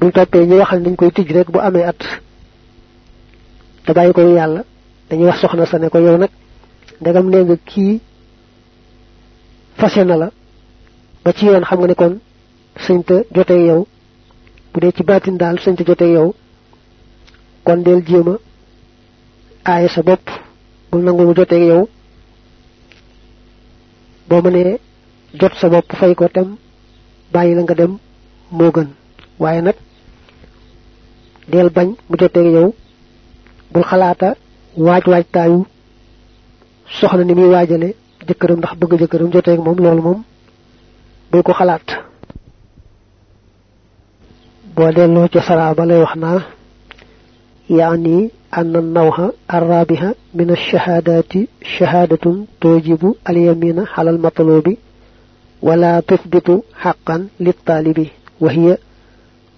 buñ toppee ñi waxal dañ koy tij rek bu amee at te bàyyi ko yàlla dañuy wax soxna sa ne ko yow nag ndegam nee nga kii fase na la ba ci yoon xam nga ne kon sëñ te jotee yow bu dee ci baatin daal sëñ jotee yow kon del jéem a aaye sa bopp bul nangu mu jotee yow. Jot sa bopp fay ko tem bàyyi la nga dem moo gën. Waaye nag del bañ mu jotee yow bul xalaata waaj waaj taayu soxna ni muy waajale jëkkëram ndax bëgg jëkkëram jotee ak moom loolu moom bul ko xalaat boo delloo ca saraaba lay wax naa يعني أن النوع الرابع من الشهادات شهادة توجب اليمين على المطلوب ولا تثبت حقا للطالب وهي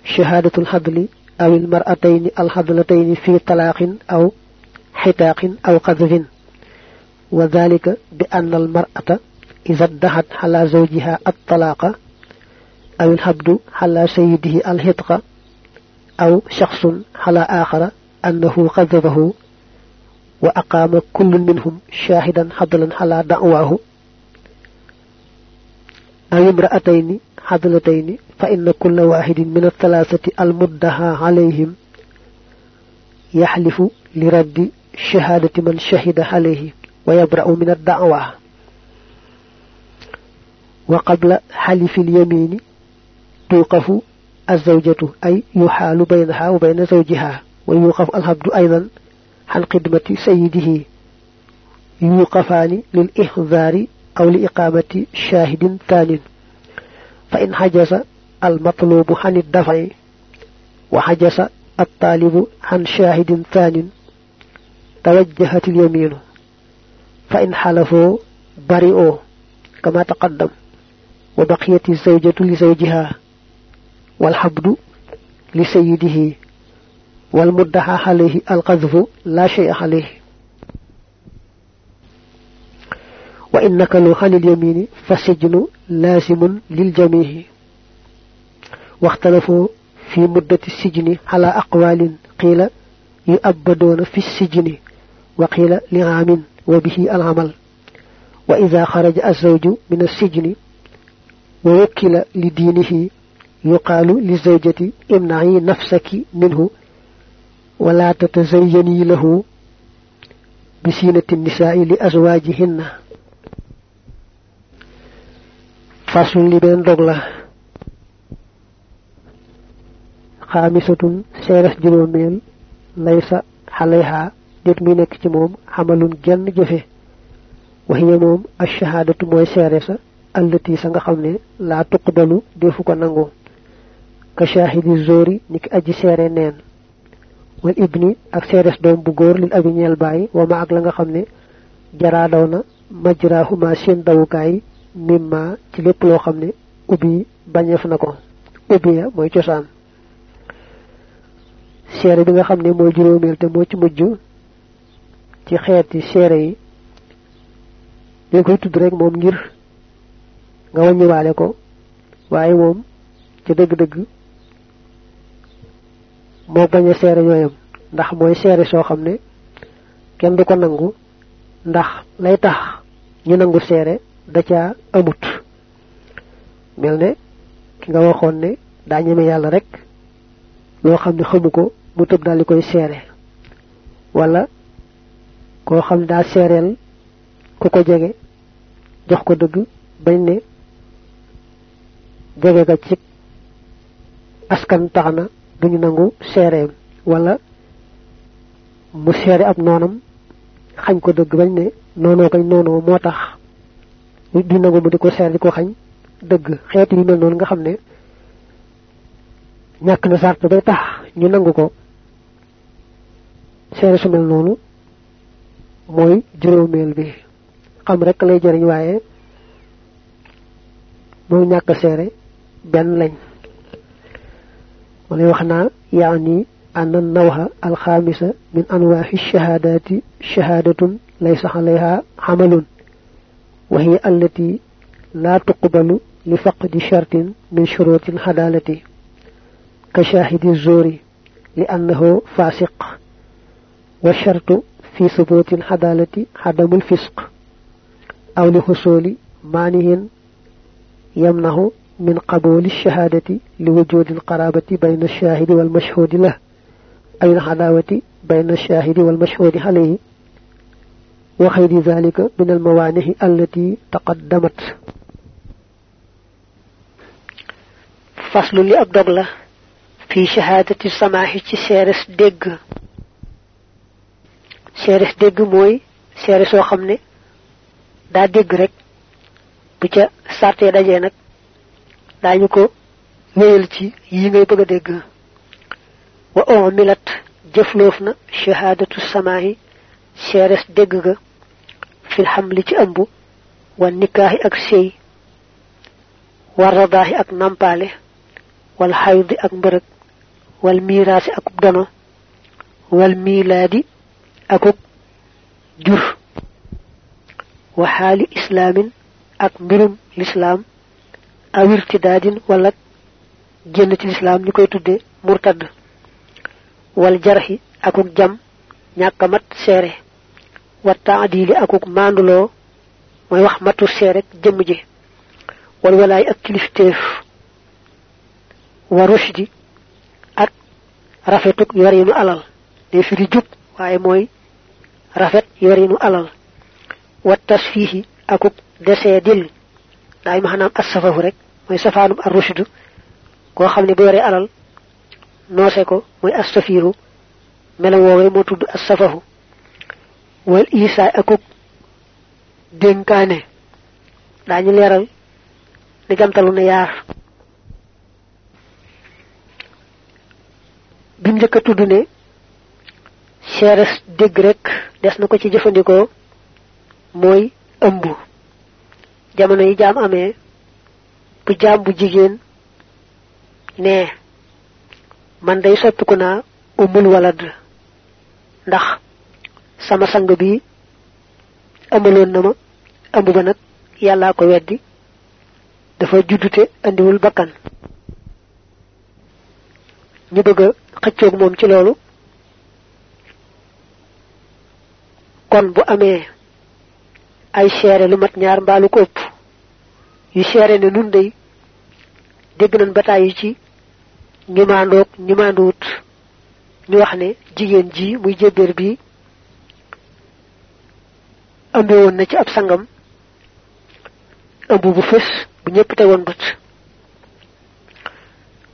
شهادة الحضل أو المرأتين الحضلتين في طلاق أو حتاق أو قذف. وذلك بأن المرأة إذا ادهت على زوجها الطلاق أو الحبد على سيده الهتق أو شخص على آخر أنه قذفه وأقام كل منهم شاهدا حضلا على دعواه. أو امرأتين حضلتين فإن كل واحد من الثلاثة المدها عليهم يحلف لرد شهادة من شهد عليه ويبرأ من الدعوة. وقبل حلف اليمين توقف الزوجة أي يحال بينها وبين زوجها ويوقف العبد أيضا عن خدمة سيده. يوقفان للإحذار أو لإقامة شاهد ثان. فإن حجز المطلوب عن الدفع وحجز الطالب عن شاهد ثان توجهت اليمين فإن حلفوا برئوا كما تقدم وبقيت الزوجة لزوجها والحبد لسيده والمدعى عليه القذف لا شيء عليه. وإن كانوا عن اليمين فالسجن لازم للجميع. واختلفوا في مدة السجن على أقوال قيل يؤبدون في السجن وقيل لعام وبه العمل. وإذا خرج الزوج من السجن ووكل لدينه يقال للزوجة امنعي نفسك منه ولا تتزيني له بسينة النساء لأزواجهن. fasun li ben dog la khamisatun seres juromel laysa alayha jot mi nek ci mom amalun genn jefe wa hiya mom ash-shahadatu moy seresa allati sa nga xamne la tuqdalu defu ko nango ka shahidi zori nik aji sere nen wal ibni ak seres dom bu gor lil abi ñel bàyyi wa ma ak la nga xamne jara dawna majrahuma mimma ci lépp loo xam ne ubbi bañeef na ko. Ubbi ya mooy cosaan. Seere bi nga xam ne mooy te moo ci mujj ci xeeti seere yi dañ koy tudd rek moom ngir nga wàññiwaale ko waaye moom ci dëgg-dëgg moo bañ a seere ñooyam ndax mooy seere soo xam ne kenn du ko nangu ndax lay tax ñu nangu seere da ca amut. Melne ki nga waxon ne da ñëme yalla rek lo xamni xamuko mu teub dal koy séré wala ko xam da sérel ku ko jégué jox ko dëgg bañ ga ci askan taxna duñu nangu séré wala mu séré ab nonam xañ ko dëgg bañ nono kay nono motax tax du nangu mu di ko seere di ko xañ dëgg xeet yu mel noonu nga xam ne ñàkk na sart bay tax ñu nangu ko seere su mel noonu mooy juróomeel bi xam rek lay jëriñ waaye moom ñàkk seere benn lañ ولي وخنا يعني أن النوع الخامس من أنواع الشهادات شهادة ليس عليها عمل وهي التي لا تقبل لفقد شرط من شروط العدالة كشاهد الزور لأنه فاسق والشرط في ثبوت الحدالة عدم الفسق أو لحصول مانه يمنع من قبول الشهادة لوجود القرابة بين الشاهد والمشهود له أي العداوة بين الشاهد والمشهود عليه. وخير ذلك من الموانع التي تقدمت. فصل لأبدغ في شهادة السماح سيرس دق سيرس دق موي سيرس وخمني دا دق رك. بجا سارتي داجي نك. daañu ko wéyal ci yi ngay bëgg a dégg wa umilat jëfloof na shahadatu samaahi seeres dégg ga fil xamli ci ëmb wa nikaahi ak sëy wa radaahi ak nampaale wal xaydi ak mbërëg wal miiraasi akub dono wal miilaadi akub jur wa xaali islaamin ak mbirum lislaam aw irtidaadin wala génn ci lislaam ñu koy tudde murtad wal jarxi akuk jam ñàkk mat wa taadili akuk maanduloo mooy wax matu seere jëmm ji wal walaay ak kilifteef wa rushdi ak rafetuk yorinu alal day firi jub waaye mooy rafet yorinu alal wa tasfihi akuk desee dil daay maanaam as-safahu rek mooy safaanum ar-rushd koo xam ne bu yoree alal noose ko mooy as-safiru melo woowee moo tudd as-safahu wal isaa akuk dénkaane daañu leeral ni jamtalu ne yaar bim njëkk a tudd ne seeres dégg rek des na ko ci jëfandikoo mooy ëmb jamono yi jaam amee bu jaam bu jigéen ne. Man day umul walad. Ndax sama sang bi amaloon na ma ëmb ba nag yàllaa ko weddi dafa juddute andiwul bakkan. ñu bëgg a moom ci loolu. kon bu amee ay seere lu mat ñaar mbaalu ko ëpp yu seere ne nun day dégg nañ bataay yi ci ñu maandoog ñu maanduwut ñu wax ne jigéen ji muy jébéer bi ëmbe woon na ci ab sangam. Ëmb bu fës bu ñëpp tegoon bët.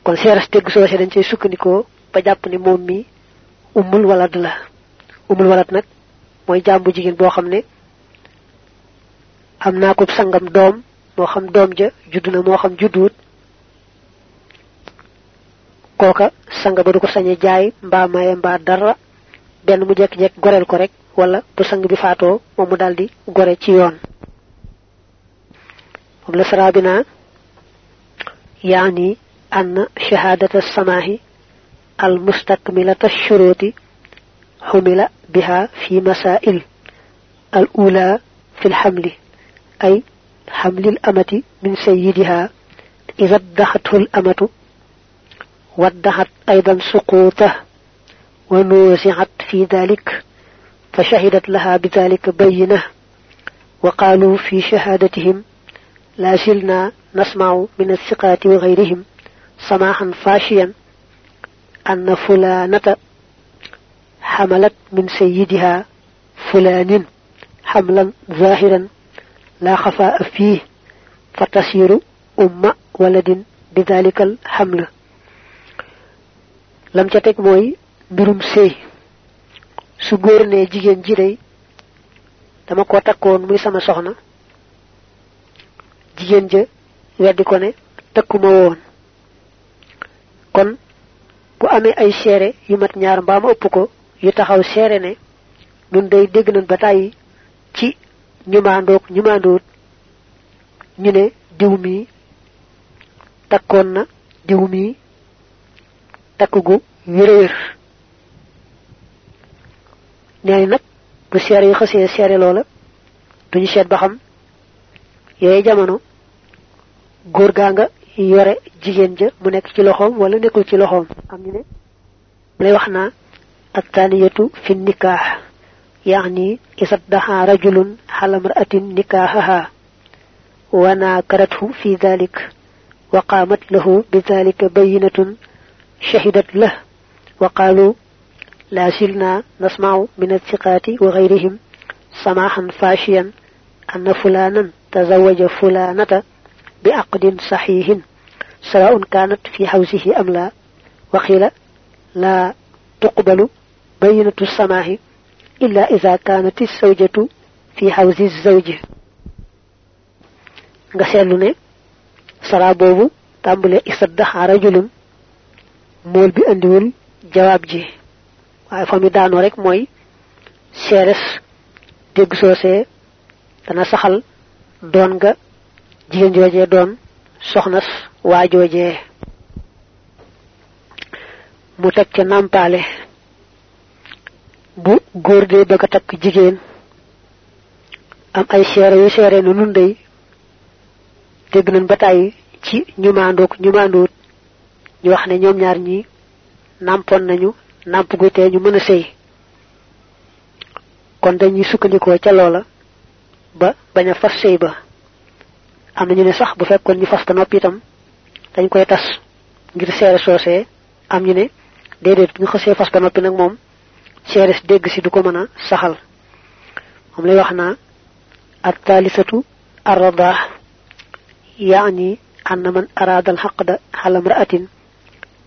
Kon seeras dégg soose dañ sukkandikoo ba jàpp ne moom mi umul walad la. Umul walad nag mooy jàmbu jigéen boo xam ne ko sangam doom moo xam doom ja judd moo xam judduwut. Kooka sanga ba du ko sañe jaay mbaa maye mbaa dara. Benn mu jekk-jekk goreel ko rek wala bu sang bi faatoo moom mu daldi gore ci yoon. Moom la sarabina أن شهادة السماح المستكملة الشروط حمل بها في مسائل الأولى في الحمل أي حمل الأمة من سيدها إذا ادخته الأمة وادخت أيضا سقوطه ونوزعت في ذلك فشهدت لها بذلك بينة. وقالوا في شهادتهم لا زلنا نسمع من الثقات وغيرهم سماحا فاشيا أن فلانة حملت من سيدها فلان حملا ظاهرا لا خفاء فيه فتصير أم ولد بذلك الحمل. لم تتك موي sey su góor ne jigéen ji day dama ko takkoon muy sama soxna jigéen ja weddi ko ne takkuma woon. Kon bu amee ay seere yu mat ñaar mbaam ëpp ko yu taxaw seere ne nun day dégg nañ ba ci ñu maandoog ñu maandoot ñu ne diw mi takkoon na diw mi takk gu wér nee nag bu seere yi xësee seere loola duñu seet ba xam yooyu jamono góor gaa nga yore jigéen ja mu nekk ci loxoom wala nekkul ci loxoom am ñu ne lay wax naa الثانية في النكاح يعني إذا ادعى رجل على امرأة نكاحها وناكرته في ذلك وقامت له بذلك بينة شهدت له وقالوا لا زلنا نسمع من الثقات وغيرهم سماحا فاشيا أن فلانا تزوج فلانة بعقد صحيح سواء كانت في حوزه أم لا. وقيل لا تقبل بينة السماح إلا إذا كانت الزوجة في حوز الزوج. nga seetlu ne rajulun mool bi andiwul jawaab ji waaye fa mi daanoo rek mooy seeres dégg soosee dana saxal doon nga jigéen joojee doon soxnas waa joojee. Mu teg ca nàmpaale bu góor dee bëgg a takk jigéen am ay seere yu seere nu nun day dégg nañ ba tàyyi ci ñu maandoog ñu maandoot ñu wax ne ñoom ñaar ñi nañu nàmp gu tee ñu mën a sëy kon dañuy sukkandikoo ca loola ba bañ a fas sëy ba am nañu ne sax bu fekkoon ñu fas ba noppi itam dañ koy tas ngir seere soosee am ñu ne déedéet ñu xasee fas ba noppi nag moom seeres dégg si du ko mën a saxal moom lay wax naa الثالثة الرضاح يعني أن من أراد الحقد على امرأة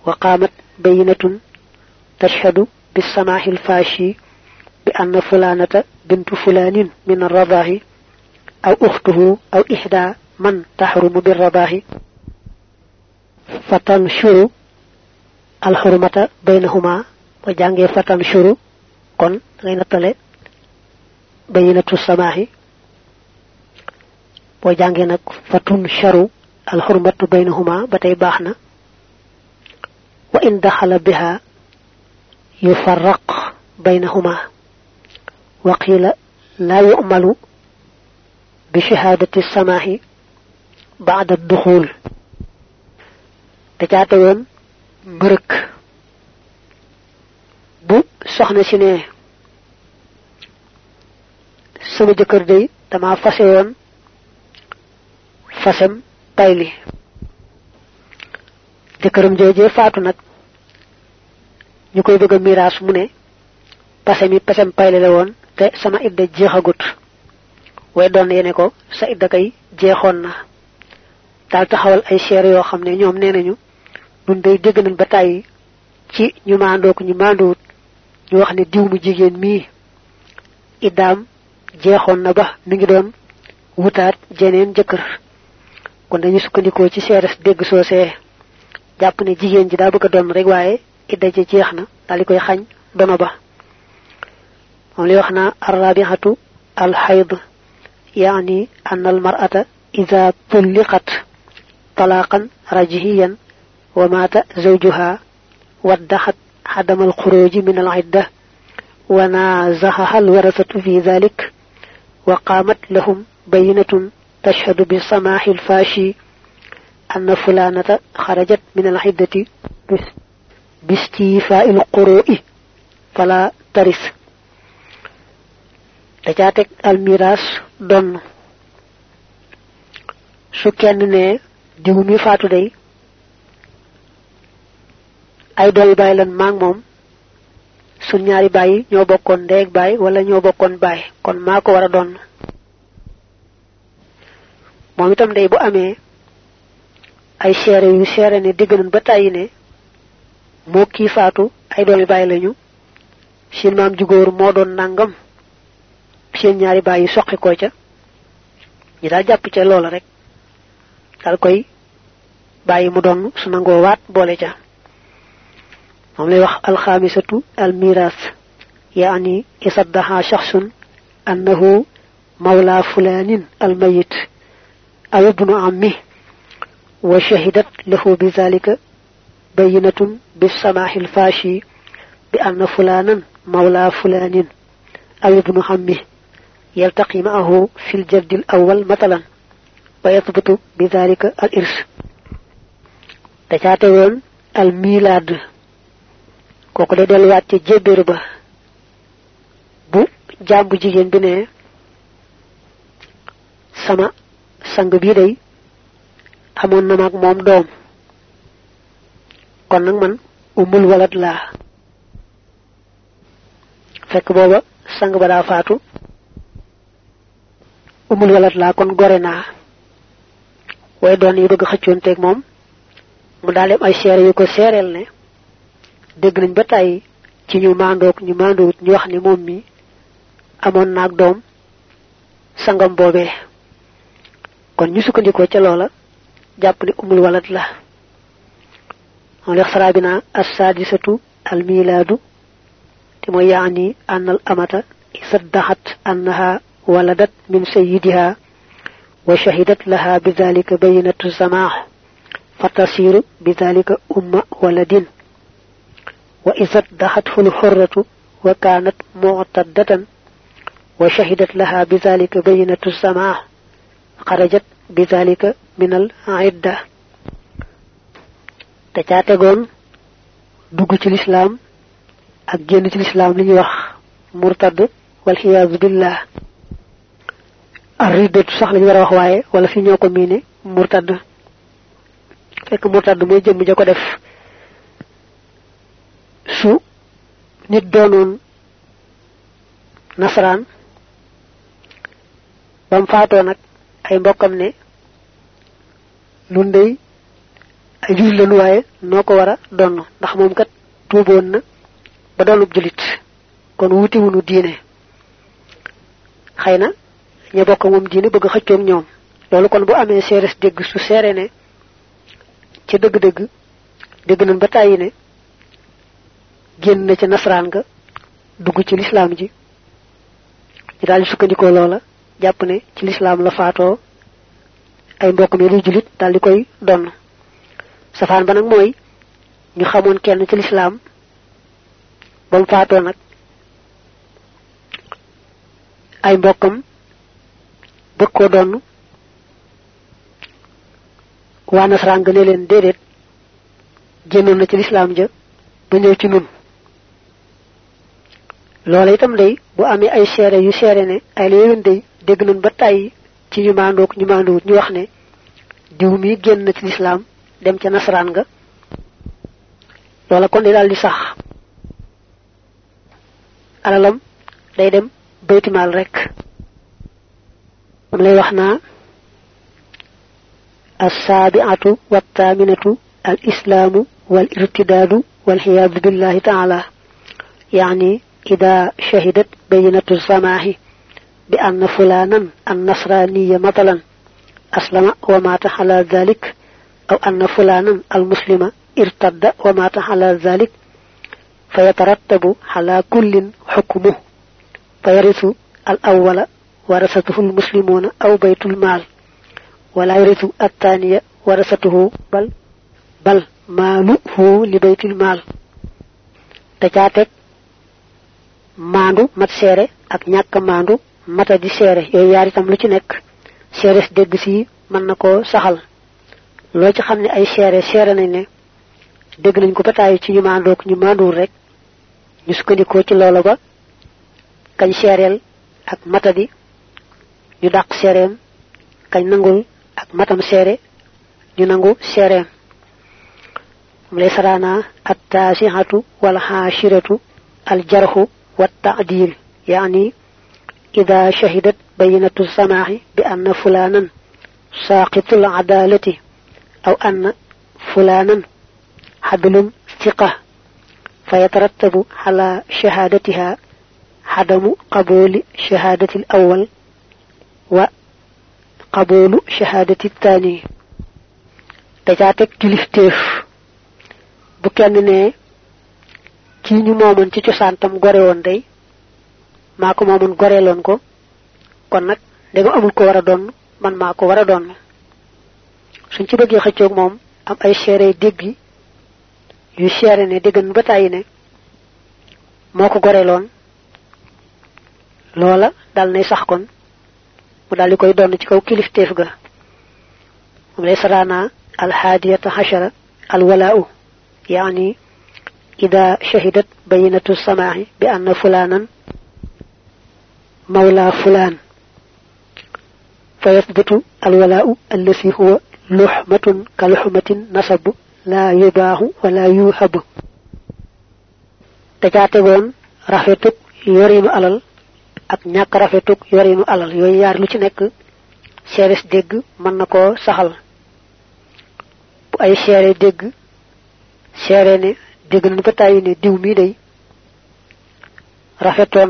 وقامت بينة تشهد بالسماح الفاشي بأن فلانة بنت فلان من الرضاه أو أخته أو إحدى من تحرم بالرضاه فتنشر الحرمة بينهما وجانجي فتنشر. ngay nattale bayinatu samaahi. boo jàngee nag fatun sharu alxurmatu baynahuma ba tey baax يفرق بينهما. وقيل لا يؤمل بشهادة السماء بعد الدخول. تجاتون برك. بو سخنا سيني سما جكردي تما فاسيون فاسم تايلي. جكرم جوجي فاتو ñu koy bëgg miraas mu ne pase mi pasem payli la woon te sama idda jeexagut. Way doon yene ko sa idda kay jeexoon na. Daal taxawal ay seere yoo xam ne ñoom nee day dégg nañ ba tàyyi ci ñu maandoo ko ñu maandoowut ñu wax ne diw mu jigéen mii iddaam jeexoon na ba mi ngi doon wutaat jeneen jëkkër. Kon dañu sukkandikoo ci seeres dégg soosee. Jàpp ne jigéen ji daa bëgg a doon rek waaye idda ji jeex na daal di koy xañ dono ba. Moom li wax naa arrabihatu alxayd يعني أن المرأة إذا طلقت طلاقا رجهيا ومات زوجها وادخت عدم الخروج من العدة ونازحها الورثة في ذلك وقامت لهم بينة تشهد بسماح الفاشي أن فلانة خرجت من العدة باستيفاء القروء فلا ترث دجاتك الميراث دون su kenn ne diw mi faatu day ay doomi bàyyi lan maag moom sun ñaari bàyyi ñoo bokkoon ndeeg bàyyi wala ñoo bokkoon bàyyi kon maa ko war a doon moom itam day bu amee ay seere yu seere ne digg nañ ba tàyyi ne moo kii faatu ay doomi bàyyi lañu. Seen maam ju góor moo doon nangam. Seen ñaari bàyyi soqi ko ca. Ñi daal jàpp ca loola rek. Dal koy bàyyi mu doon su nangoo waat boole ca. Lay wax almiras yaani isaddaha shaxsun annahu mawla fulanin almayit. Aw ibnu ammi wa shahidat lahu bayinatun bisamahi alfashi bi anna fulanan mawla fulanin aw ibnu ammi يلتقي معه في الجد الأول مثلا ويثبت بذلك الإرث da caa tegoon al milaad kooku day delluwaat ci jébbéeru ba bu jigéen bi ne sama sang bii day amoon kon nak man umul walad la. Fekk boba sang ba da faatu umul walad la kon gore na. Way don yi bëgg ak mom mu dalé ay séré yu ko sérel ne dégg nañ ba tay ci ñu mandok ñu mandowut ñu wax ni mom mi amon nak dom sangam bobé kon ñu sukkandiko ci loola japp ni umul walad la. من يخسر بنا السادسة الميلاد تم يعني أن الأمة صدحت أنها ولدت من سيدها وشهدت لها بذلك بينة الزماح فتصير بذلك أم ولد وإذا ادحته الحرة وكانت معتدة وشهدت لها بذلك بينة السماح خرجت بذلك من العدة te caa tegoon dugg ci lislaam ak génn ci lislaam li ñuy wax murtad wal xiyaadu billah ar riddatu sax lañu war a wax waaye wala fi ñoo ko miine murtad. Fekk murtad mooy jëmm ja ko def. Su nit doonoon nasaraan bam faatoo nag ay mbokkam ne nun dey ay julit lañu waaye noo ko war a donn. ndax moom kat tuuboon na ba doonub julit. kon wuti wunu diine. xëy na ña bokk moom diine bëgg xëccoog ñoom. loolu kon bu amee seeres dégg su seere ne ca dëgg-dëgg dégg nañ ba tàyyi ne génn na ca nasaraan nga dugg ci lislaam ji. ñu daal di sukkandikoo loola jàpp ne ci lislaam la faatoo ay mbokk mi julit daal di koy safaan ba nag mooy ñu xamoon kenn ci lislaam ba mu faatoo nag ay mbokkam bëgg donn. Waa nasaraan nga leen déedéet génnoon na ci lislaam ja ba ñëw ci nun. Loola itam day bu amee ay seere yu seere ne ay la yéwén day dégg nañ ba tàyyi ci ñu ñu ñu wax ne diw génn na ci lislaam dem ca nasaraan nga loola kon di daal di sax alalam day dem baytimaal rek lay wax assaabiatu wattaaminatu al islaamu wal irtidaadu wal xiyaadu billahi taala yaani ida shahidat bayinatu samaahi bi anna fulaanan an nasraniya أو أن فلانا المسلم ارتد ومات على ذلك فيترتب على كل حكمه فيرث الأول ورثته المسلمون أو بيت المال ولا يرث الثانية ورثته بل بل ماله لبيت المال. تجاتك mandu mat sere ak ñàkk mandu mata di sere yooyu yaari tam lu ci nekk sere deg si mën na loo ci xam ne ay seere seere nañ ne dégg nañ ko bataayu ci ñu maandoog ñu maanduwul rek ñu sukkandikoo ci loola ba kañ seereel ak mata di ñu dàq seereem kañ nangul ak matam seere ñu nangu seereem mu lay saraana at taasixatu wal xaashiratu al jarxu wa taadil yaani ida shahidat bayinatu samaaxi bi anna fulaanan saaqitul shahaadatiha xadamu qabooli shahaadati al awal wa qaboolu shahaadati taani dajaa teg kilifteef bu kenn ne kii ñu moomoon ci cosaan tam gore woon day maa ko moomoon goreeloon ko kon nag danga amul ko war a doon man maa ko war a doon suñ ci bëggee xëccoog moom am ay seere dégg yu seere ne déggan ba tàyyi ne moo ko goreeloon loola dal nay sax kon mu daal di koy ci kaw kilifteef ga moom lay saraana alxaadiyata xachara الولاء يعني إذا شهدت بينة السماع بأن فلانا مولى فلان فيثبت الولاء الذي هو luhmatun ka luhmatin nasabu la yubaahu wala yuhabu te ca rafetuk yorinu alal ak ñàkk rafetuk yorinu alal yooyu yar lu ci nekk seeres dégg mën na koo saxal. Bu ay seere dégg seere ne dégg nañ ba ne diw mii day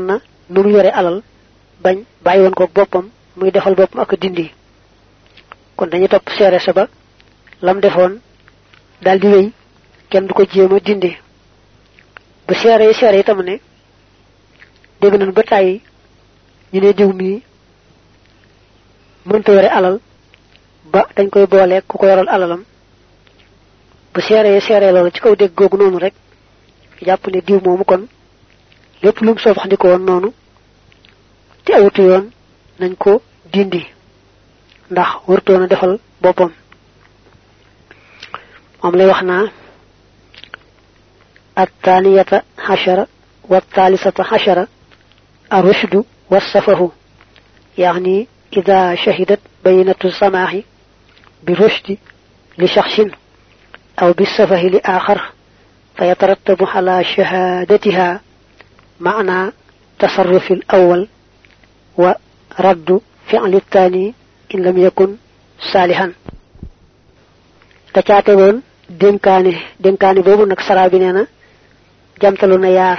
na nu yore alal bañ bàyyi ko boppam muy defal boppam ak dindi kon dañu top séré sa ba lam defon dal di wéy kenn du ko jéema dindi bu séré séré itam ne dégg nañ ba tay ñu ne diw mi mënta yore alal ba dañ koy boole ku ko yoral alalam. Bu seeree seeree loolu ci kaw dégg googu noonu rek jàpp ne diw moomu kon lépp lum soo wax ndiko woon noonu te awutu yoon nañ ko dindi ndax wërtoona defal boppam. Moom lay wax naa الثانية عشرة والثالثة عشرة الرشد والسفه يعني إذا شهدت بينة السماح برشد لشخص أو بالسفه لآخر فيترتب على شهادتها معنى تصرف الأول ورد فعل الثاني in lam yakun salihan ta ca dengkane, dénkaane dénkaane boobu nag saraa bi nee na jamtalu na yaar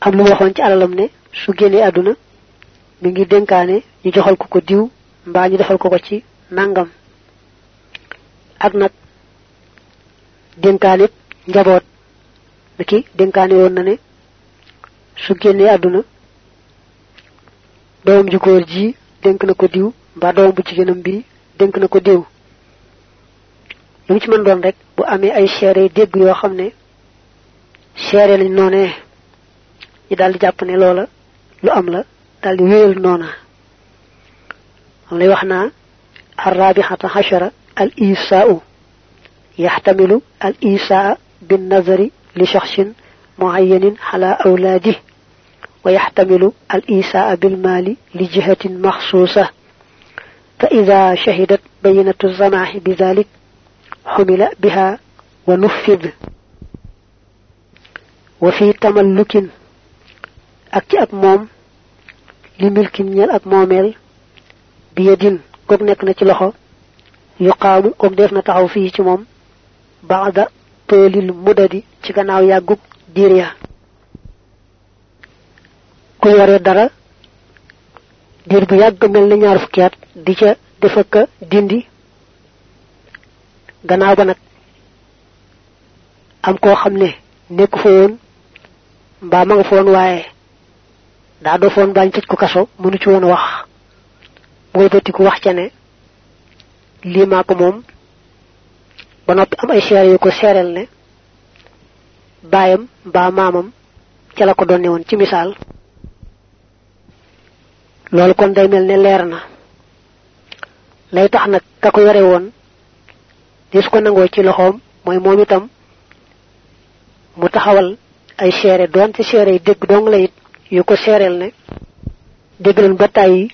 am lu waxoon ci alalam ne su génnee àdduna mi ngi dénkaane ñu joxal ko ko diw mbaa ñu defal ko ko ci nangam. Ak nag dénkaane njaboot. Niki dénkaane woon na ne su génnee àdduna doom ju góor dénk na ko diw mbaa doom bu jigéenam bi dénk na ko diw lu ci mën doon rek bu amee ay seere dégg yoo xam ne seere lañ noonee ñi dal di jàpp ne loola lu am la dal di wéyal noona am lay wax naa الرابحة عشرة الإيساء يحتمل الإيساء بالنظر لشخص معين على أولاده ويحتمل الإيساء بالمال لجهة مخصوصة. فإذا شهدت بينة الزناح بذلك حمل بها ونفذ. وفي تملك أكي أكموم لملك من أكموميل بيد كوكنك نتلخو يقام كوكدير نتعو فيه تموم بعد طول المدد تغناو يا ديريا. Ku yore dara diir bu yàgg mel na ñaar fukki at di ca defaka dindi. Gannaaw ba nag am koo xam ne nekku fa woon ma nga fa woon waaye daa dofoon bañ tëj ko kaso mënu ci woon wax. Mooy ko wax ca ne lii maa ko moom. Ba noppi am ay seere yu ko seereel ne baayam mbaa maamam ca la ko donne woon ci misaal loolu kon day mel ne leer na. Lay tax nag ka ko yore woon dis ko nangoo ci loxoom mooy moom itam mu taxawal ay seere doon ci seere yi dégg dong la it yu ko seereel ne dégg tàyyi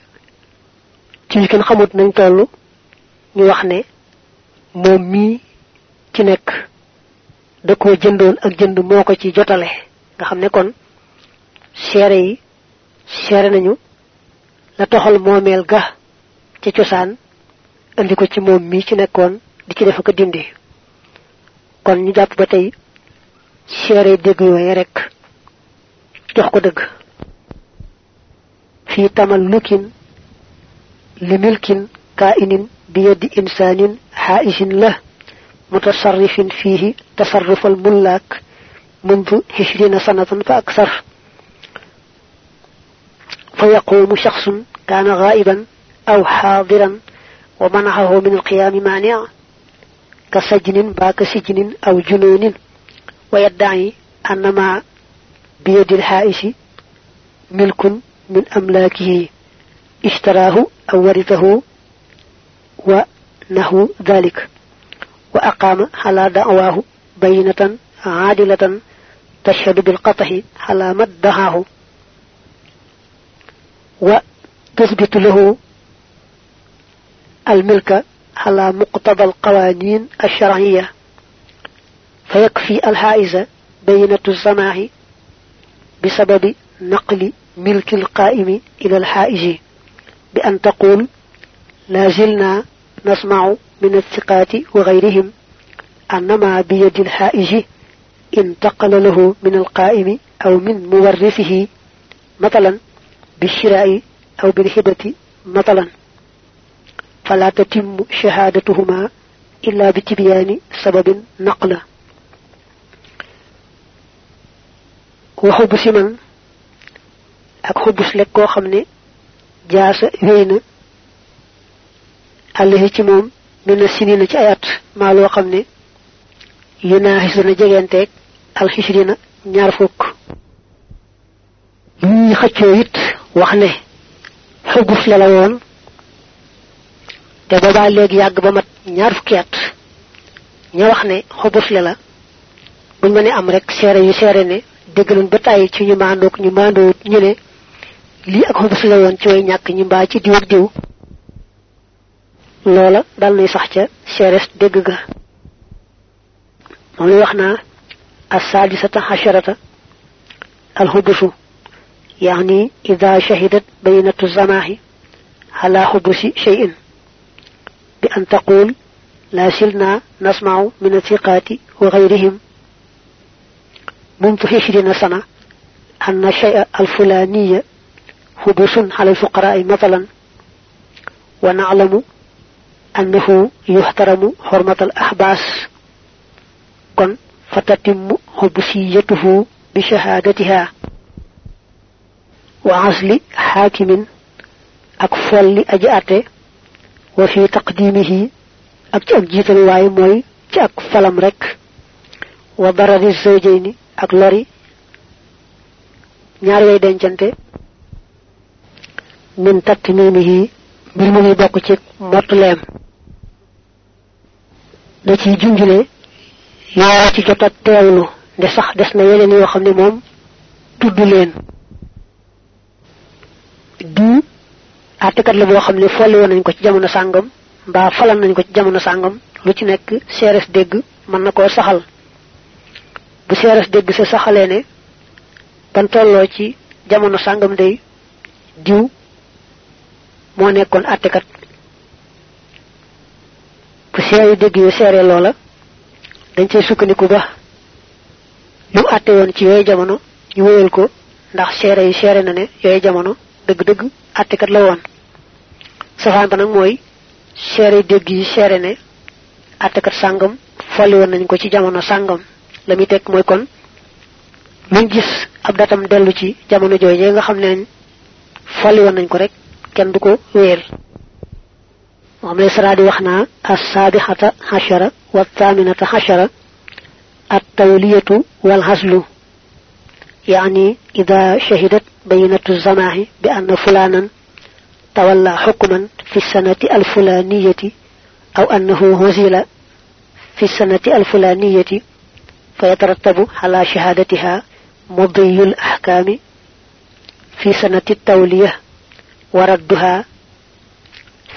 ci xamut nañ ñu wax ne ci da koo jëndoon ak jënd ko ci nga kon seere yi seere nañu la toxal moomeel ga ci cosaan andi ko ci moom mii ci nekkoon di ci def ko dindi kon ñu jàpp ba tey seere dégg yooye rek jox ko dëgg في تملك لملك كائن بيد إنسان حائز له متصرف فيه تصرف الملاك منذ عشرين سنة فأكثر فيقوم شخص كان غائبا أو حاضرا ومنعه من القيام مانع كسجن باك سجن أو جنون. ويدعي أن ما بيد الحائش ملك من أملاكه اشتراه أو ورثه ونحو ذلك. وأقام على دعواه بينة عادلة تشهد بالقطع على ما ادعاه. وتثبت له الملك على مقتضى القوانين الشرعية. فيكفي الحائز بينة السماع بسبب نقل ملك القائم إلى الحائز بأن تقول لا زلنا نسمع من الثقات وغيرهم أنما بيد الحائز انتقل له من القائم أو من مورثه. مثلا بالشراء أو بالهبة مثلا فلا تتم شهادتهما إلا بتبيان سبب نقل. وحبس من أك حبس لك وخمني جاس وين؟ الله تموم من السنين جايات ما الوخمن يناهزنا جيانتك الحشرين نعرفك ni xëccoo it wax ne xuguf la la woon te boobaa léegi yàgg ba mat ñaar fukki ña wax ne xubuf la la buñ ma ne am rek seere yu seere ne déggaloon ba tàyyi ci ñu maandoog ñu maandoowut ñu ne lii ak xubuf la woon ci way ñàkk ñu mbaa ci diw ak diw. loola dal nuy sax ca seeres dégg ga. moom luy wax naa assaadisata asharata alxubusu يعني إذا شهدت بينة الزماه على حبس شيء بأن تقول لا سلنا نسمع من الثقات وغيرهم. منذ عشرين سنة أن الشيء الفلاني حبس على الفقراء مثلا. ونعلم أنه يحترم حرمة الأحباس. كن فتتم حبسيته بشهادتها. وعزل حاكم أكفل أجأته وفي تقديمه أكجيت الواي موي أكفل أمرك وضرر الزوجين أكلري نياري يدين جنتي. من تقديمه بالمني بقوتك مطلم نتي جنجلي. نارتي جتت تيولو. دي صح دسنا يلين يوخم نموم تدلين du àttekat la boo xam ne folli woon nañ ko ci jamono sàngam mbaa falal nañ ko ci jamono sàngam lu ci nekk seeres dégg mën na saxal. Bu seeres dégg sa saxalee ne ban tolloo ci jamono sàngam day diw moo nekkoon bu seeri dégg yu seere loola dañ cay sukkandiku ba lu àtte woon ci yooyu jamono ñu wéyal ko ndax seere yi seere na ne yooyu jamono deug deug atté kat la won safaan ba nak moy séré deug yi séré né atté kat sangam fali won nañ ko ci jamono sangam lami tek moy kon luñ gis ab datam delu ci jamono jojé nga xamné fali won nañ ko rek kenn du ko wéer moom lay saraadi wax naa assaabixata xashara wathaaminata xashara attawliyatu walhaslu يعني إذا شهدت بينة الزماع بأن فلانا تولى حكما في السنة الفلانية أو أنه هزل في السنة الفلانية فيترتب على شهادتها مضي الأحكام في سنة التولية وردها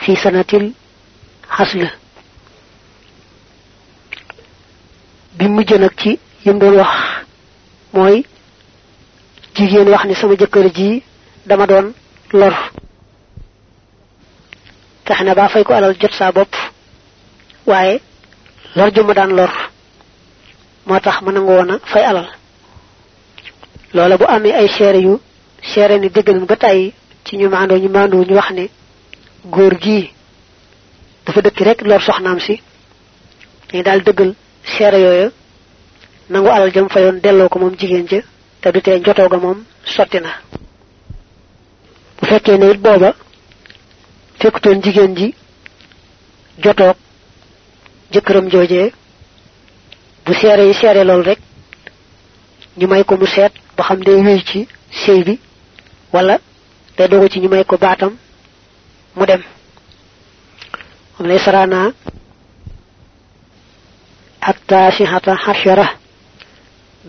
في سنة الحصل. bi mujj mooy jigéen wax ni sama jëkkër ji dama doon lor. Fexe na baa fay ko alal jot saa bopp. Waaye lor ju ma daan lor moo tax ma nangu a fay alal. Loola bu amee ay seere yu seere ni nañ ba tàyyi ci ñu maandoo ñu maandoo ñu wax ne góor gii dafa dëkk rek lor soxnaam si. Dañu daal dëggal yooyu nangu alal jëm fayoon delloo ko moom jigéen ja te du tee jotoo ga moom sotti na. Bu fekkee ne it booba fekkutoon jigéen ji jotoog jëkkëram joojee bu seere yi seere lool rek ñu may ko mu seet ba xam day wéy ci sëy bi wala day dogo ci ñu may ko baatam mu dem. Am lay sarana ak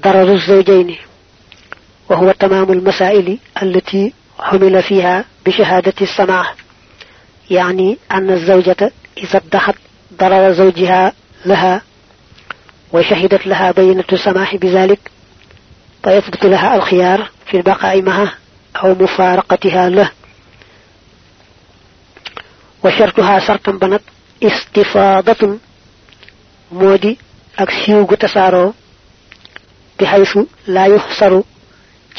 dararu zawjayni وهو تمام المسائل التي حمل فيها بشهادة السماع يعني أن الزوجة إذا ادخت ضرر زوجها لها وشهدت لها بينة السماح بذلك فيثبت لها الخيار في البقاء معه أو مفارقتها له. وشرطها شرطا بنت استفاضة مودي أكسيو تسارو بحيث لا يحصر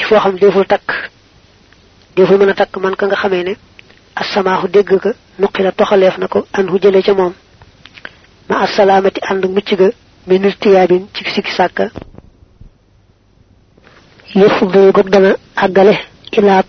ci foo xam deful takk deful mën a takk man ka nga xamee ne assamaaxu dégg ka nuqi toxaleef na ko an hu jële ca moom. Ma assalaamati ànd mucc ga min irtiyaabin ci sikki sàkka. Yëfu bu dana àggale ila